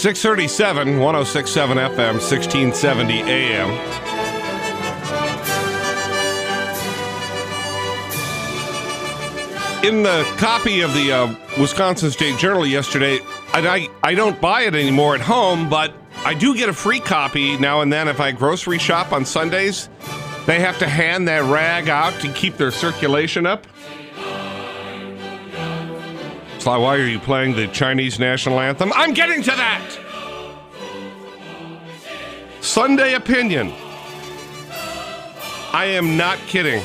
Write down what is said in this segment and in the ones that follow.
Six thirty-seven, one zero six seven FM, sixteen seventy AM. In the copy of the uh, Wisconsin State Journal yesterday, and I, I don't buy it anymore at home, but I do get a free copy now and then if I grocery shop on Sundays. They have to hand that rag out to keep their circulation up. Why are you playing the Chinese national anthem? I'm getting to that! Sunday opinion. I am not kidding.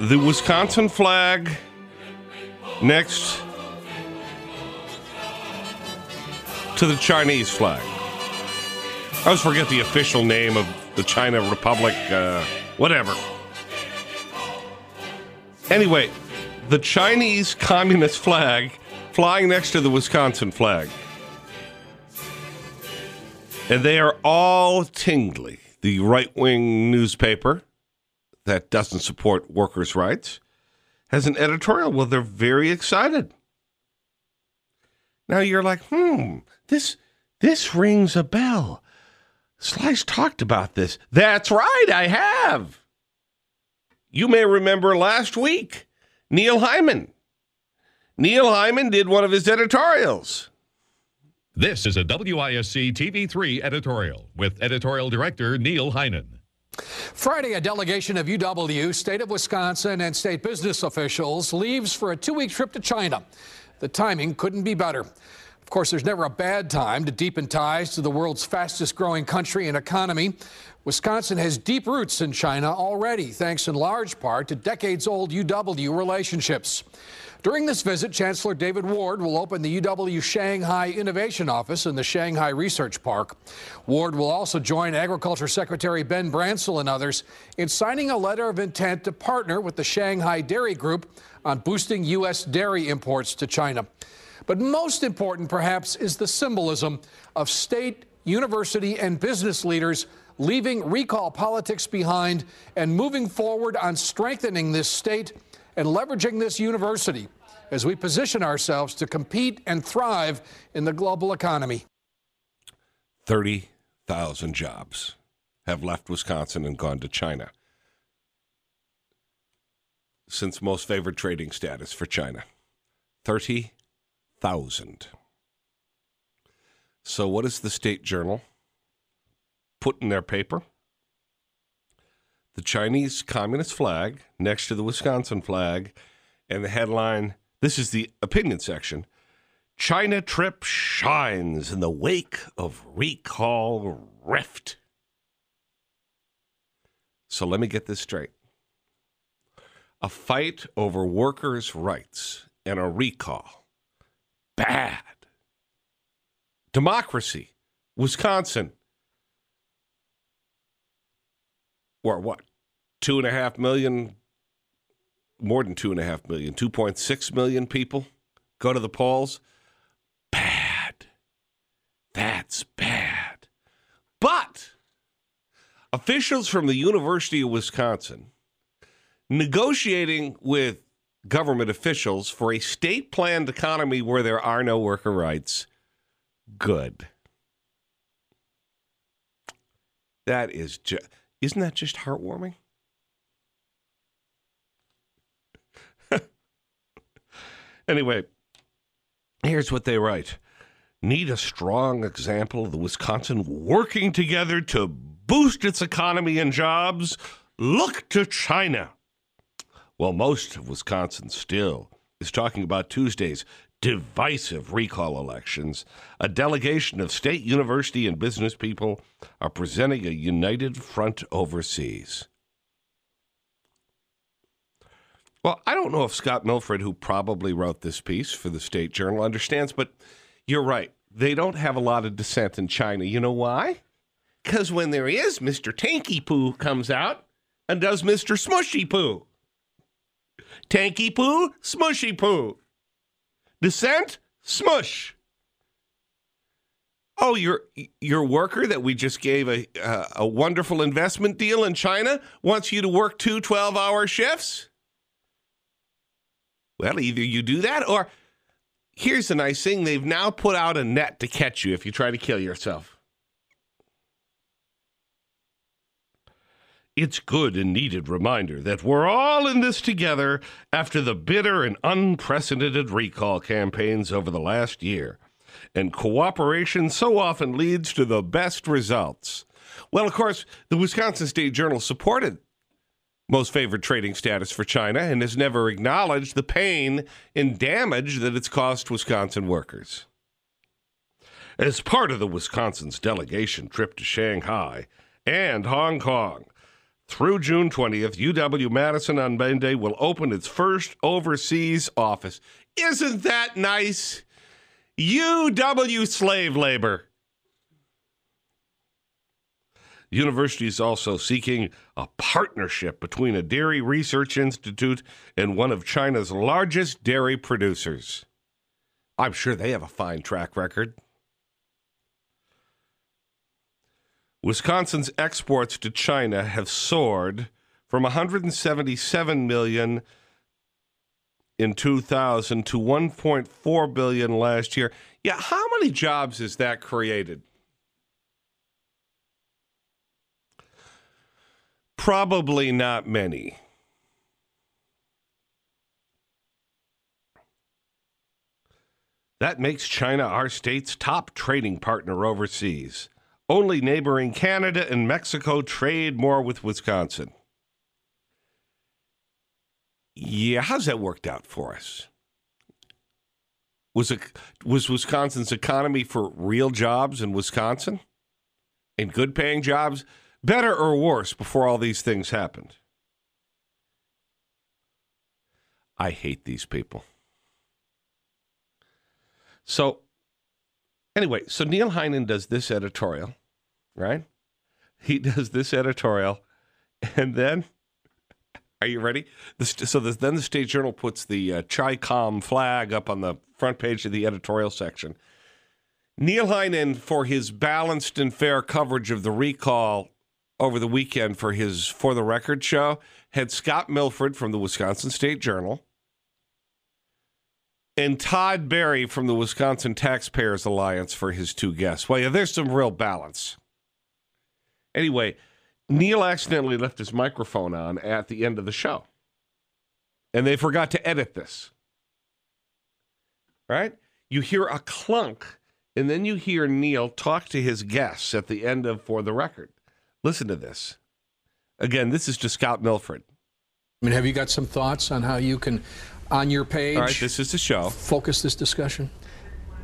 The Wisconsin flag next to the Chinese flag. I always forget the official name of the China Republic, uh, whatever. Anyway, the Chinese Communist flag flying next to the Wisconsin flag. And they are all tingly. The right wing newspaper that doesn't support workers' rights has an editorial. Well, they're very excited. Now you're like, hmm, this this rings a bell. Sly's talked about this. That's right, I have. You may remember last week, Neil Heinen. Neil Heinen did one of his editorials. This is a WISC TV3 editorial with editorial director Neil Heinen. Friday, a delegation of UW, state of Wisconsin, and state business officials leaves for a two week trip to China. The timing couldn't be better. Of course, there's never a bad time to deepen ties to the world's fastest growing country and economy. Wisconsin has deep roots in China already, thanks in large part to decades old UW relationships. During this visit, Chancellor David Ward will open the UW Shanghai Innovation Office in the Shanghai Research Park. Ward will also join Agriculture Secretary Ben Brancel and others in signing a letter of intent to partner with the Shanghai Dairy Group on boosting U.S. dairy imports to China. But most important, perhaps, is the symbolism of state, university, and business leaders leaving recall politics behind and moving forward on strengthening this state and leveraging this university as we position ourselves to compete and thrive in the global economy. 30,000 jobs have left Wisconsin and gone to China since most favored trading status for China. 30,000. So, what does the State Journal put in their paper? The Chinese Communist flag next to the Wisconsin flag, and the headline this is the opinion section. China trip shines in the wake of recall rift. So let me get this straight. A fight over workers' rights and a recall. Bad. Democracy. Wisconsin. Or what? Two and a half million more than two and a half million, 2.6 million people go to the polls. Bad. That's bad. But officials from the University of Wisconsin negotiating with government officials for a state planned economy where there are no worker rights. Good. That is just, isn't that just heartwarming? Anyway, here's what they write Need a strong example of the Wisconsin working together to boost its economy and jobs? Look to China. Well, most of Wisconsin still is talking about Tuesday's divisive recall elections. A delegation of state, university, and business people are presenting a united front overseas. Well, I don't know if Scott Milfred, who probably wrote this piece for the State Journal, understands, but you're right. They don't have a lot of dissent in China. You know why? Because when there is, Mr. Tanky Poo comes out and does Mr. Smushy Poo. Tanky Poo, Smushy Poo. Dissent, smush. Oh, your your worker that we just gave a uh, a wonderful investment deal in China wants you to work two 12-hour shifts? Well, either you do that or here's the nice thing, they've now put out a net to catch you if you try to kill yourself. It's good and needed reminder that we're all in this together after the bitter and unprecedented recall campaigns over the last year. And cooperation so often leads to the best results. Well, of course, the Wisconsin State Journal supported most favored trading status for China and has never acknowledged the pain and damage that it's caused Wisconsin workers. As part of the Wisconsin's delegation trip to Shanghai and Hong Kong, through June 20th, UW Madison on Monday will open its first overseas office. Isn't that nice? UW slave labor. The university is also seeking a partnership between a dairy research institute and one of China's largest dairy producers. I'm sure they have a fine track record. Wisconsin's exports to China have soared from 177 million in 2000 to 1.4 billion last year. Yeah, how many jobs has that created? Probably not many. That makes China our state's top trading partner overseas. Only neighboring Canada and Mexico trade more with Wisconsin. Yeah, how's that worked out for us? Was it was Wisconsin's economy for real jobs in Wisconsin and good paying jobs better or worse before all these things happened? I hate these people. So Anyway, so Neil Heinen does this editorial, right? He does this editorial, and then, are you ready? so the, then the State Journal puts the uh, Chi-Com flag up on the front page of the editorial section. Neil Heinen, for his balanced and fair coverage of the recall over the weekend for his For the Record show, had Scott Milfred from the Wisconsin State Journal and Todd Berry from the Wisconsin Taxpayers Alliance for his two guests. Well, yeah, there's some real balance. Anyway, Neil accidentally left his microphone on at the end of the show, and they forgot to edit this. Right? You hear a clunk, and then you hear Neil talk to his guests at the end of For the Record. Listen to this. Again, this is to Scott Milfred. I mean, have you got some thoughts on how you can on your page. All right, this is the show. Focus this discussion.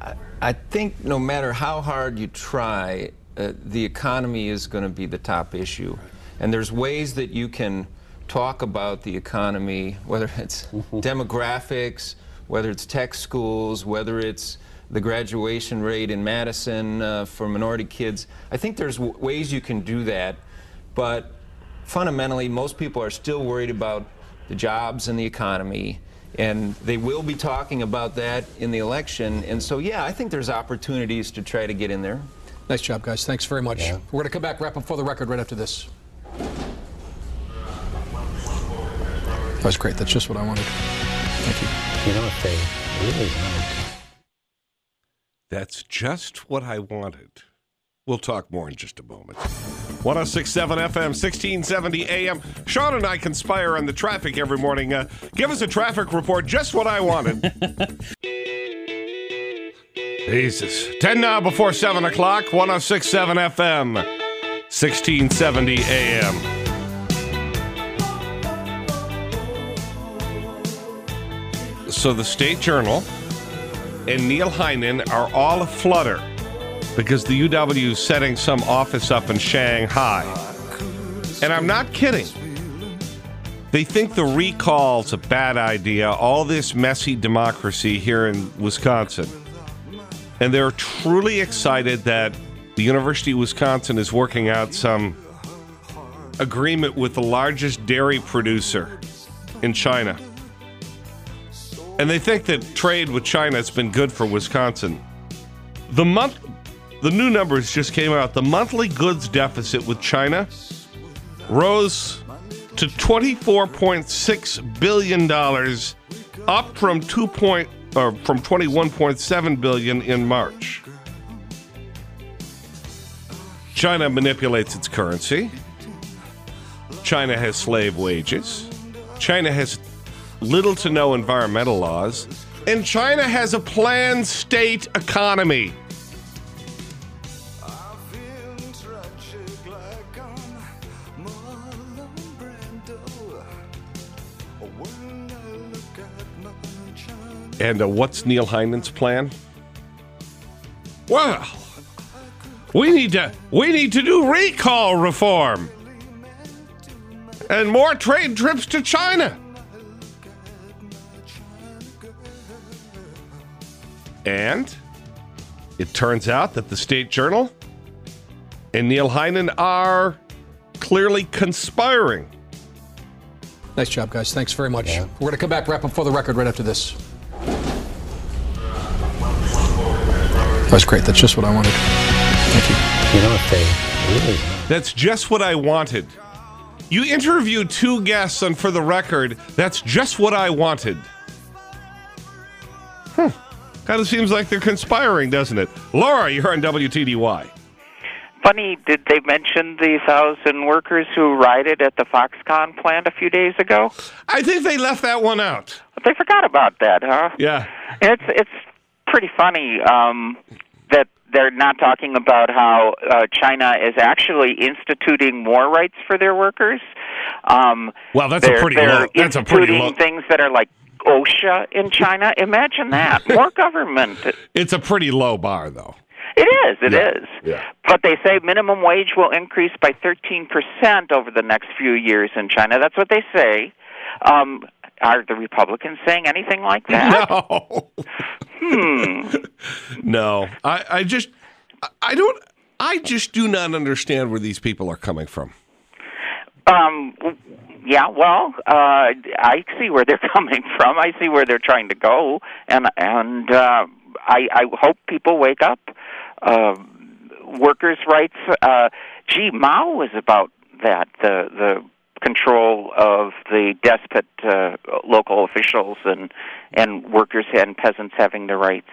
I, I think no matter how hard you try, uh, the economy is going to be the top issue. And there's ways that you can talk about the economy, whether it's demographics, whether it's tech schools, whether it's the graduation rate in Madison uh, for minority kids. I think there's ways you can do that, but fundamentally, most people are still worried about the jobs and the economy. And they will be talking about that in the election. And so, yeah, I think there's opportunities to try to get in there. Nice job, guys. Thanks very much. Yeah. We're going to come back, wrap up for the record right after this. That's great. That's just what I wanted. Thank you. You know, if they really wanted That's just what I wanted. We'll talk more in just a moment. 1067 FM, 1670 AM. Sean and I conspire on the traffic every morning. Uh, give us a traffic report, just what I wanted. Jesus. 10 now before 7 o'clock, 1067 FM, 1670 AM. So the State Journal and Neil Heinen are all aflutter because the UW is setting some office up in Shanghai. And I'm not kidding. They think the recall's a bad idea, all this messy democracy here in Wisconsin. And they're truly excited that the University of Wisconsin is working out some agreement with the largest dairy producer in China. And they think that trade with China has been good for Wisconsin. The month the new numbers just came out. The monthly goods deficit with China rose to $24.6 billion, up from 2 point, or from 21.7 billion in March. China manipulates its currency. China has slave wages. China has little to no environmental laws. And China has a planned state economy. And uh, what's Neil Heinen's plan? Well, we need to we need to do recall reform and more trade trips to China. And it turns out that the State Journal and Neil Heinen are clearly conspiring. Nice job, guys. Thanks very much. We're going to come back, wrap up for the record right after this. That's great. That's just what I wanted. Thank you. You know what they really That's just what I wanted. You interviewed two guests on For the Record. That's just what I wanted. Hmm. Kind of seems like they're conspiring, doesn't it? Laura, you're on WTDY. Funny, did they mention the thousand workers who rioted at the Foxconn plant a few days ago? I think they left that one out. They forgot about that, huh? Yeah. It's it's pretty funny um, that they're not talking about how uh, China is actually instituting more rights for their workers. Um, Well, that's a pretty low- that's a pretty low- things that are like OSHA in China. Imagine that more government. It's a pretty low bar, though. It is. It is. Yeah, yeah. But they say minimum wage will increase by 13% over the next few years in China. That's what they say. Um, are the Republicans saying anything like that? No. No. I, I just, I- I don't, I just do not understand where these people are coming from. Um, yeah, well, uh, I see where they're coming from. I see where they're trying to go, and and uh, I, I hope people wake up. Uh, workers' rights. Uh, gee, Mao was about that. The the control of the despot uh, local officials and and workers and peasants having their rights.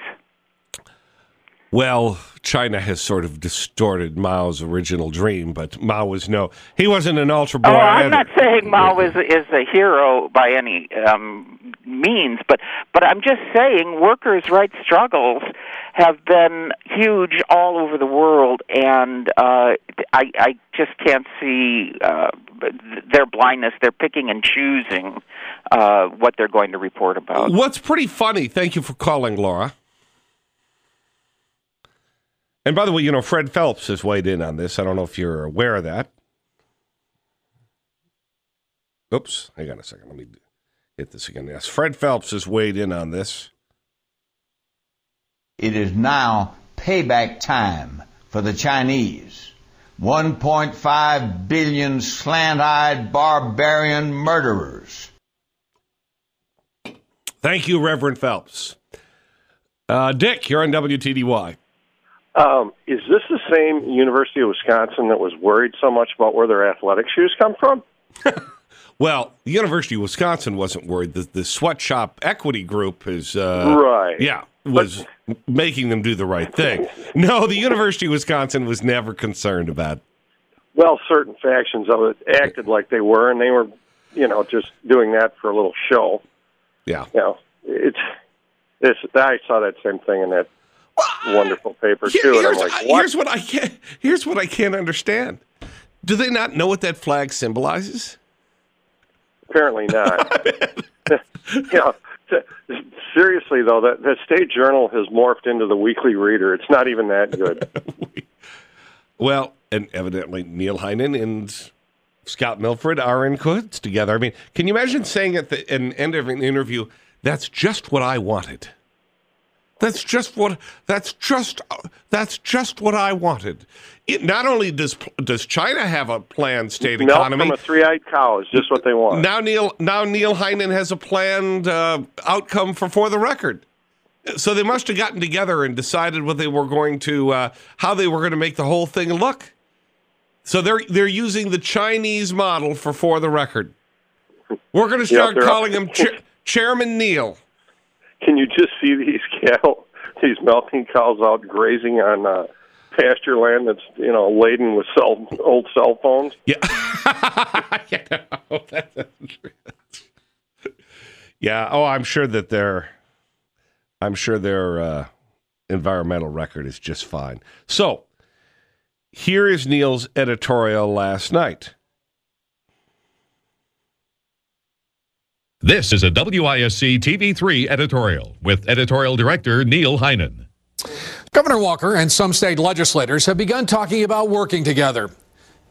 Well, China has sort of distorted Mao's original dream, but Mao was no, he wasn't an ultra boy. Oh, I'm either. not saying Mao is is a hero by any um, means, but but I'm just saying workers' rights struggles have been huge all over the world, and uh, I I just can't see uh, their blindness. They're picking and choosing uh, what they're going to report about. What's pretty funny, thank you for calling, Laura. And by the way, you know, Fred Phelps has weighed in on this. I don't know if you're aware of that. Oops, hang on a second. Let me hit this again. Yes, Fred Phelps has weighed in on this. It is now payback time for the Chinese. 1.5 billion slant eyed barbarian murderers. Thank you, Reverend Phelps. Uh, Dick, you're on WTDY. Um, is this the same University of Wisconsin that was worried so much about where their athletic shoes come from? Well, the University of Wisconsin wasn't worried. The, the sweatshop equity group is, uh, Right. Yeah, was making them do the right thing. No, the University of Wisconsin was never concerned about. Well, certain factions of it acted like they were, and they were, you know, just doing that for a little show. Yeah, You know, it's it's. I saw that same thing in that wonderful paper too, and I'm here's, like, what? here's what I can't. Here's what I can't understand. Do they not know what that flag symbolizes? Apparently not. t- seriously though, that the State Journal has morphed into the Weekly Reader. It's not even that good. Well, and evidently Neil Heinen and Scott Milfred are in cahoots together. I mean, can you imagine saying at the, at the end of an interview, "That's just what I wanted." That's just what that's just that's just what I wanted. It, not only does does China have a planned state Milk economy, from a three-eyed cow is just what they want. now Neil now Neil Heinen has a planned uh, outcome for for the record. So they must have gotten together and decided what they were going to uh, how they were going to make the whole thing look. So they're they're using the Chinese model for for the record. We're going to start they're- calling him Ch- Chairman Neil. Can you just see these cattle, these milking cows out grazing on uh, pasture land that's you know laden with cell, old cell phones? Yeah. yeah. Oh, I'm sure that their, I'm sure their uh, environmental record is just fine. So, here is Neil's editorial last night. This is a WISC TV3 editorial with editorial director Neil Heinen. Governor Walker and some state legislators have begun talking about working together.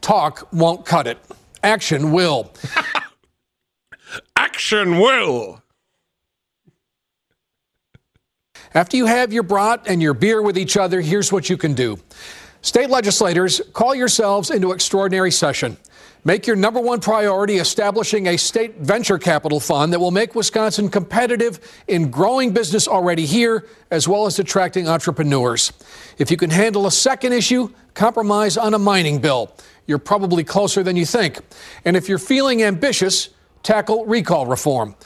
Talk won't cut it. Action will. Action will. After you have your brat and your beer with each other, here's what you can do. State legislators, call yourselves into extraordinary session. Make your number one priority establishing a state venture capital fund that will make Wisconsin competitive in growing business already here, as well as attracting entrepreneurs. If you can handle a second issue, compromise on a mining bill. You're probably closer than you think. And if you're feeling ambitious, tackle recall reform.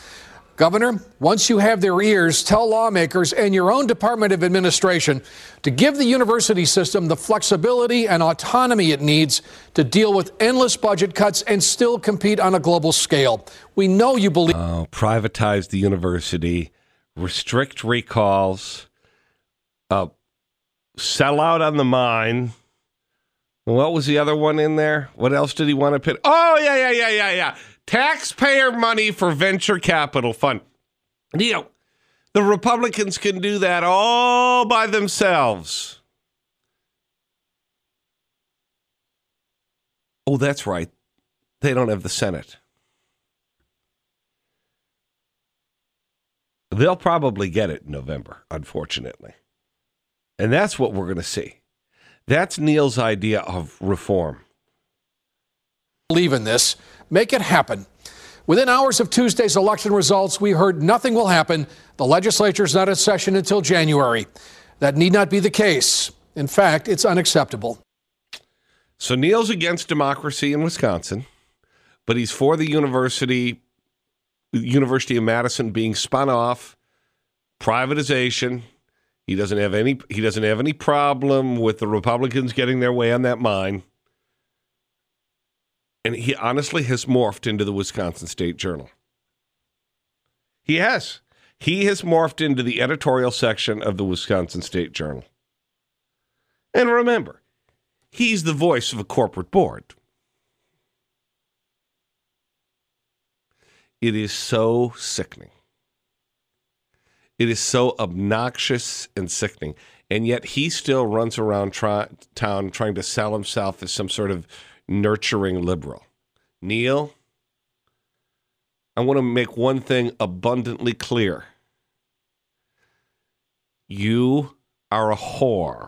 Governor, once you have their ears, tell lawmakers and your own Department of Administration to give the university system the flexibility and autonomy it needs to deal with endless budget cuts and still compete on a global scale. We know you believe. Oh, privatize the university, restrict recalls, uh, sell out on the mine. What was the other one in there? What else did he want to put? Oh, yeah, yeah, yeah, yeah, yeah. Taxpayer money for venture capital fund. Neil, the Republicans can do that all by themselves. Oh, that's right. They don't have the Senate. They'll probably get it in November, unfortunately. And that's what we're going to see. That's Neil's idea of reform. Believe in this. Make it happen. Within hours of Tuesday's election results, we heard nothing will happen. The legislature's not in session until January. That need not be the case. In fact, it's unacceptable. So Neil's against democracy in Wisconsin, but he's for the university University of Madison being spun off, privatization. He doesn't have any he doesn't have any problem with the Republicans getting their way on that mine. And he honestly has morphed into the Wisconsin State Journal. He has. He has morphed into the editorial section of the Wisconsin State Journal. And remember, he's the voice of a corporate board. It is so sickening. It is so obnoxious and sickening. And yet he still runs around town trying to sell himself as some sort of nurturing liberal. Neil, I want to make one thing abundantly clear. You are a whore.